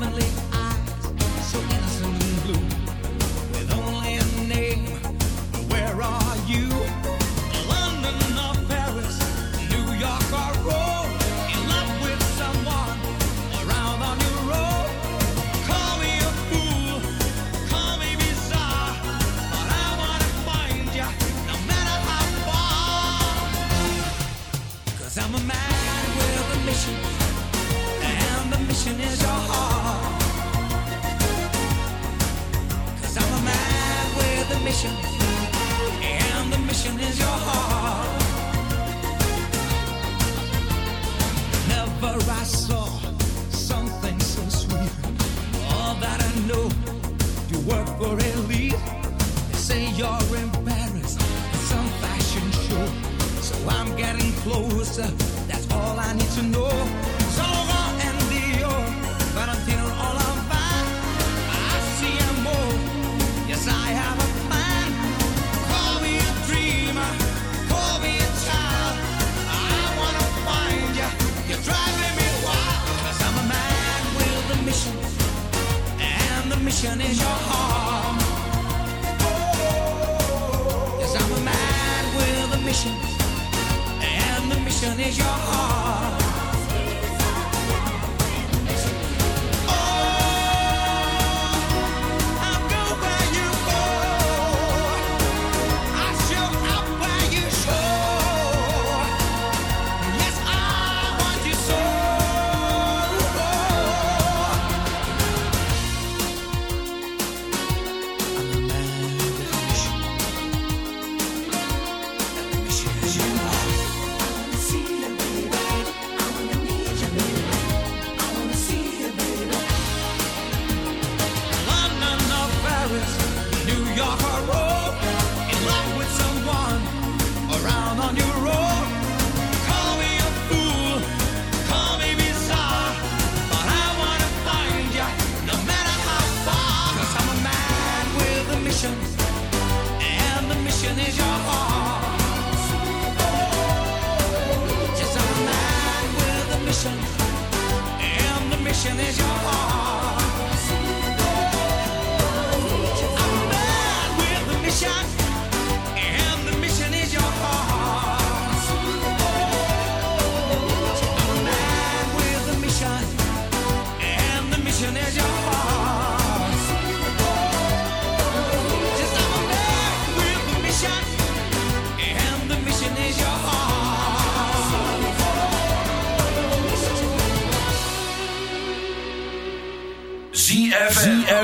heavenly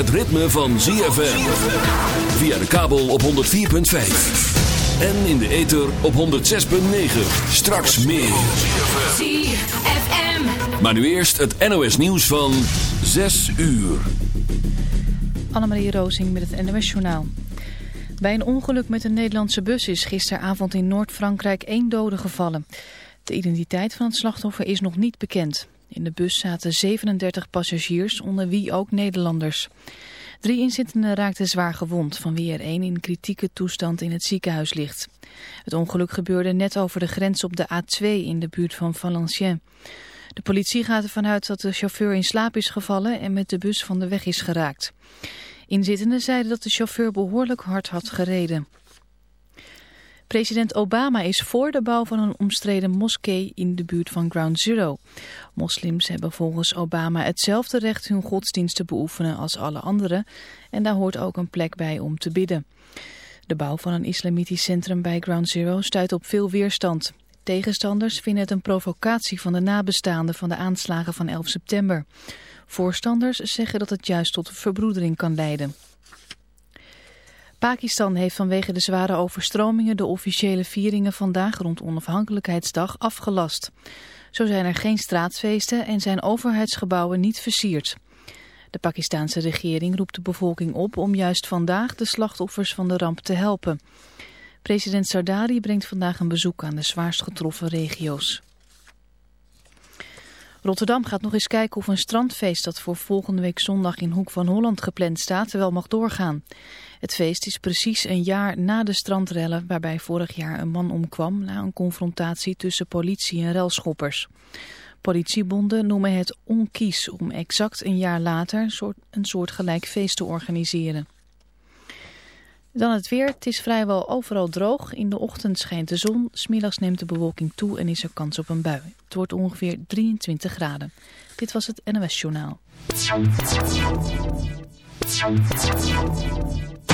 Het ritme van ZFM. Via de kabel op 104.5. En in de ether op 106.9. Straks meer. ZFM. Maar nu eerst het NOS nieuws van 6 uur. Annemarie Rozing met het NOS-journaal. Bij een ongeluk met een Nederlandse bus is gisteravond in Noord-Frankrijk één dode gevallen. De identiteit van het slachtoffer is nog niet bekend. In de bus zaten 37 passagiers, onder wie ook Nederlanders. Drie inzittenden raakten zwaar gewond, van wie er één in kritieke toestand in het ziekenhuis ligt. Het ongeluk gebeurde net over de grens op de A2 in de buurt van Valenciennes. De politie gaat ervan uit dat de chauffeur in slaap is gevallen en met de bus van de weg is geraakt. Inzittenden zeiden dat de chauffeur behoorlijk hard had gereden. President Obama is voor de bouw van een omstreden moskee in de buurt van Ground Zero. Moslims hebben volgens Obama hetzelfde recht hun godsdienst te beoefenen als alle anderen en daar hoort ook een plek bij om te bidden. De bouw van een islamitisch centrum bij Ground Zero stuit op veel weerstand. Tegenstanders vinden het een provocatie van de nabestaanden van de aanslagen van 11 september. Voorstanders zeggen dat het juist tot verbroedering kan leiden. Pakistan heeft vanwege de zware overstromingen de officiële vieringen vandaag rond onafhankelijkheidsdag afgelast. Zo zijn er geen straatfeesten en zijn overheidsgebouwen niet versierd. De Pakistanse regering roept de bevolking op om juist vandaag de slachtoffers van de ramp te helpen. President Sardari brengt vandaag een bezoek aan de zwaarst getroffen regio's. Rotterdam gaat nog eens kijken of een strandfeest dat voor volgende week zondag in Hoek van Holland gepland staat wel mag doorgaan. Het feest is precies een jaar na de strandrellen waarbij vorig jaar een man omkwam na een confrontatie tussen politie en relschoppers. Politiebonden noemen het onkies om exact een jaar later een soortgelijk feest te organiseren. Dan het weer. Het is vrijwel overal droog. In de ochtend schijnt de zon. Smiddags neemt de bewolking toe en is er kans op een bui. Het wordt ongeveer 23 graden. Dit was het NOS Journaal.